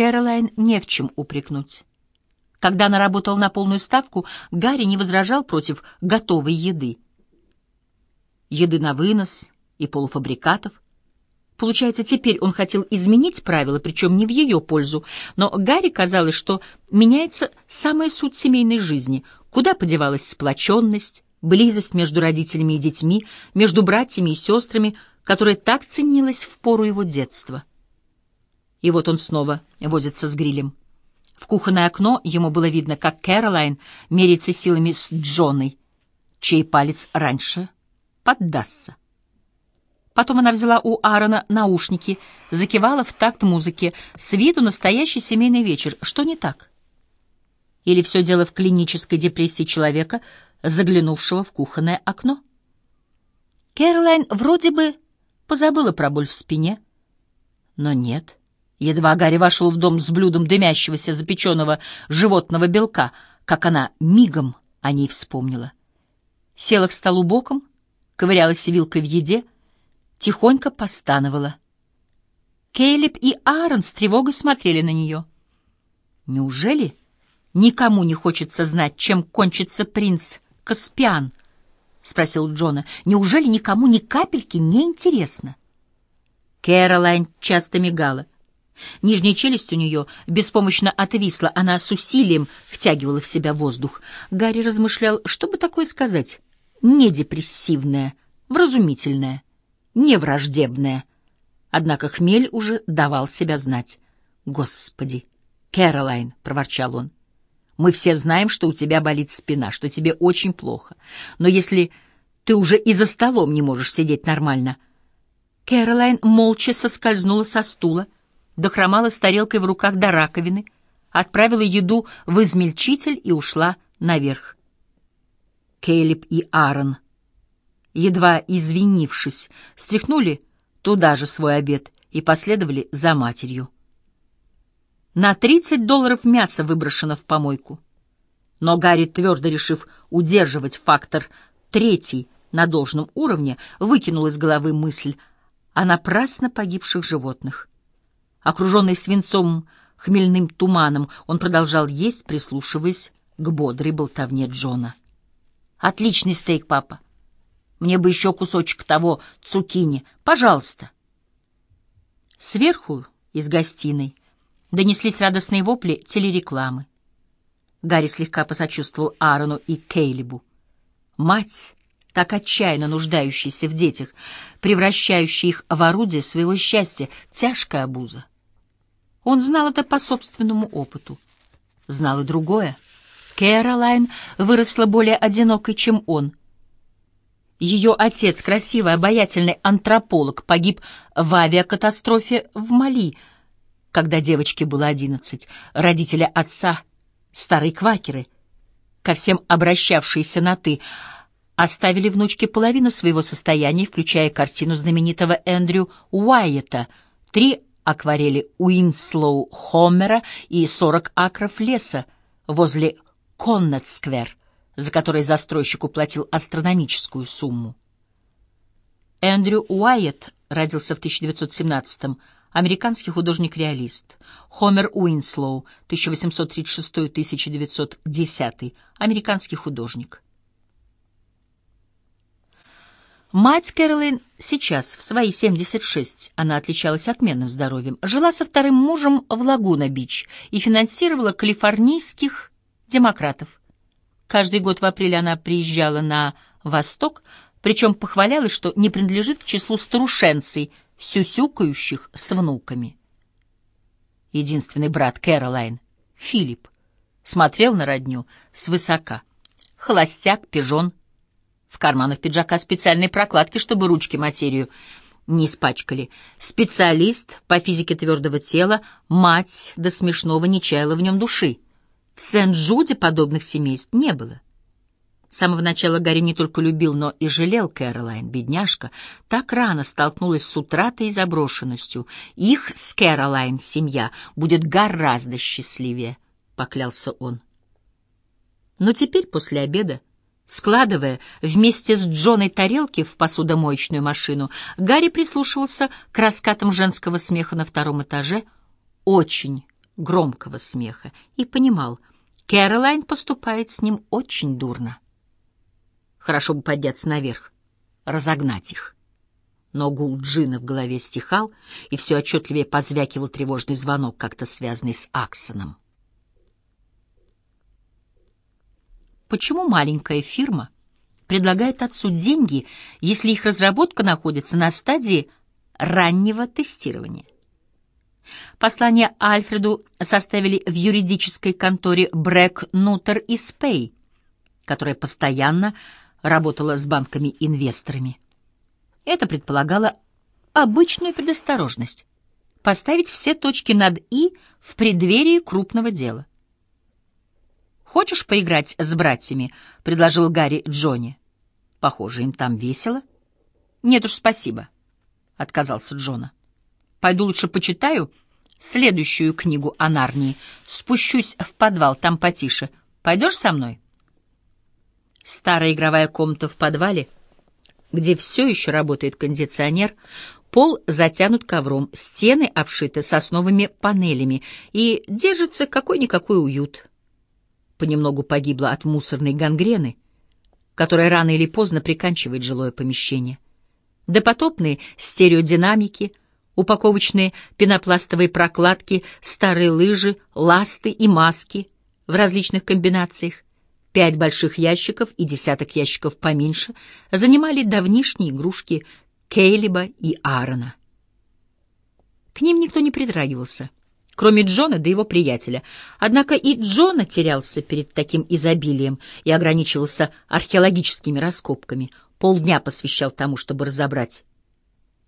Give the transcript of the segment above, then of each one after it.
Кэролайн не в чем упрекнуть. Когда она работала на полную ставку, Гарри не возражал против готовой еды. Еды на вынос и полуфабрикатов. Получается, теперь он хотел изменить правила, причем не в ее пользу, но Гарри казалось, что меняется самая суть семейной жизни, куда подевалась сплоченность, близость между родителями и детьми, между братьями и сестрами, которая так ценилась в пору его детства. И вот он снова возится с грилем. В кухонное окно ему было видно, как Кэролайн меряется силами с Джоной, чей палец раньше поддастся. Потом она взяла у Аарона наушники, закивала в такт музыки. С виду настоящий семейный вечер. Что не так? Или все дело в клинической депрессии человека, заглянувшего в кухонное окно? Кэролайн вроде бы позабыла про боль в спине, но нет — Едва Гарри вошел в дом с блюдом дымящегося запеченного животного белка, как она мигом о ней вспомнила. Села к столу боком, ковырялась вилкой в еде, тихонько постановала. Кейлип и Аарон с тревогой смотрели на нее. «Неужели никому не хочется знать, чем кончится принц Каспиан?» — спросил Джона. «Неужели никому ни капельки не интересно?» Кэролайн часто мигала. Нижняя челюсть у нее беспомощно отвисла, она с усилием втягивала в себя воздух. Гарри размышлял, что бы такое сказать? Не депрессивное, вразумительное, не враждебное. Однако хмель уже давал себя знать. «Господи! Кэролайн!» — проворчал он. «Мы все знаем, что у тебя болит спина, что тебе очень плохо. Но если ты уже и за столом не можешь сидеть нормально...» Кэролайн молча соскользнула со стула, — дохромала с тарелкой в руках до раковины, отправила еду в измельчитель и ушла наверх. Кейлип и Аарон, едва извинившись, стряхнули туда же свой обед и последовали за матерью. На 30 долларов мяса выброшено в помойку. Но Гарри, твердо решив удерживать фактор третий на должном уровне, выкинул из головы мысль о напрасно погибших животных. Окруженный свинцом хмельным туманом, он продолжал есть, прислушиваясь к бодрой болтовне Джона. «Отличный стейк, папа. Мне бы еще кусочек того цукини. Пожалуйста». Сверху, из гостиной, донеслись радостные вопли телерекламы. Гарри слегка посочувствовал Аарону и Кейлибу. Мать, так отчаянно нуждающаяся в детях, превращающая их в орудие своего счастья, тяжкая обуза. Он знал это по собственному опыту. Знал и другое. Кэролайн выросла более одинокой, чем он. Ее отец, красивый, обаятельный антрополог, погиб в авиакатастрофе в Мали, когда девочке было одиннадцать. Родители отца — старые квакеры, ко всем обращавшиеся на «ты», оставили внучке половину своего состояния, включая картину знаменитого Эндрю Уайета, три акварели Уинслоу Хомера и 40 акров леса возле Коннет-сквер, за который застройщик уплатил астрономическую сумму. Эндрю Уайетт родился в 1917-м, американский художник-реалист. Хомер Уинслоу, 1836-1910, американский художник. Мать Кэролин сейчас, в свои 76, она отличалась отменным здоровьем, жила со вторым мужем в Лагуна-Бич и финансировала калифорнийских демократов. Каждый год в апреле она приезжала на Восток, причем похвалялась, что не принадлежит к числу старушенцей, сюсюкающих с внуками. Единственный брат Кэролайн, Филипп, смотрел на родню свысока. Холостяк, пижон — в карманах пиджака специальные прокладки, чтобы ручки материю не испачкали. Специалист по физике твердого тела, мать до смешного не чаяла в нем души. В Сент-Джуде подобных семейств не было. С самого начала Гарри не только любил, но и жалел Кэролайн, бедняжка. Так рано столкнулась с утратой и заброшенностью. Их с Кэролайн семья будет гораздо счастливее, — поклялся он. Но теперь, после обеда, Складывая вместе с Джоной тарелки в посудомоечную машину, Гарри прислушивался к раскатам женского смеха на втором этаже. Очень громкого смеха и понимал, Кэролайн поступает с ним очень дурно. Хорошо бы подняться наверх, разогнать их. Но гул джина в голове стихал, и все отчетливее позвякивал тревожный звонок, как-то связанный с Аксоном. Почему маленькая фирма предлагает отцу деньги, если их разработка находится на стадии раннего тестирования? Послание Альфреду составили в юридической конторе Брэк, Нутер и Спей, которая постоянно работала с банками-инвесторами. Это предполагало обычную предосторожность — поставить все точки над «и» в преддверии крупного дела. «Хочешь поиграть с братьями?» — предложил Гарри Джонни. «Похоже, им там весело». «Нет уж, спасибо», — отказался Джона. «Пойду лучше почитаю следующую книгу о Нарнии. Спущусь в подвал, там потише. Пойдешь со мной?» Старая игровая комната в подвале, где все еще работает кондиционер, пол затянут ковром, стены обшиты сосновыми панелями, и держится какой-никакой уют. Понемногу погибла от мусорной гангрены, которая рано или поздно приканчивает жилое помещение. Допотопные стереодинамики, упаковочные пенопластовые прокладки, старые лыжи, ласты и маски в различных комбинациях, Пять больших ящиков и десяток ящиков поменьше занимали давнишние игрушки Кейлиба и Аарона. К ним никто не притрагивался, кроме Джона да его приятеля. Однако и Джона терялся перед таким изобилием и ограничивался археологическими раскопками. Полдня посвящал тому, чтобы разобрать.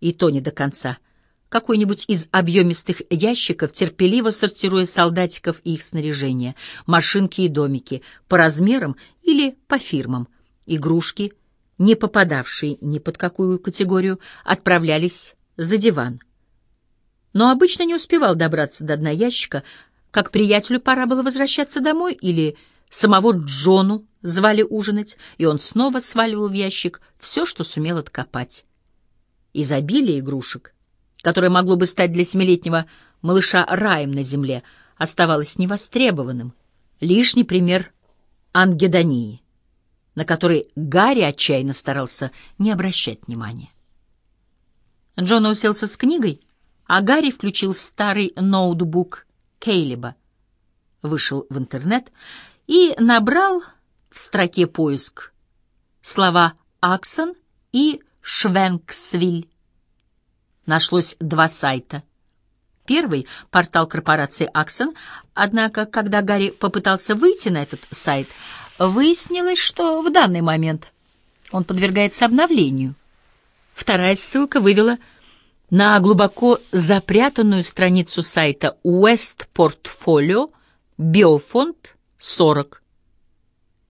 И то не до конца — какой-нибудь из объемистых ящиков, терпеливо сортируя солдатиков и их снаряжение, машинки и домики, по размерам или по фирмам. Игрушки, не попадавшие ни под какую категорию, отправлялись за диван. Но обычно не успевал добраться до дна ящика, как приятелю пора было возвращаться домой, или самого Джону звали ужинать, и он снова сваливал в ящик все, что сумел откопать. Изобилие игрушек — которое могло бы стать для семилетнего малыша раем на земле, оставалось невостребованным. Лишний пример ангедонии, на который Гарри отчаянно старался не обращать внимания. Джон уселся с книгой, а Гарри включил старый ноутбук Кейлиба, вышел в интернет и набрал в строке поиск слова «Аксон» и «Швенксвиль». Нашлось два сайта. Первый — портал корпорации «Аксон», однако, когда Гарри попытался выйти на этот сайт, выяснилось, что в данный момент он подвергается обновлению. Вторая ссылка вывела на глубоко запрятанную страницу сайта West Portfolio Биофонд 40.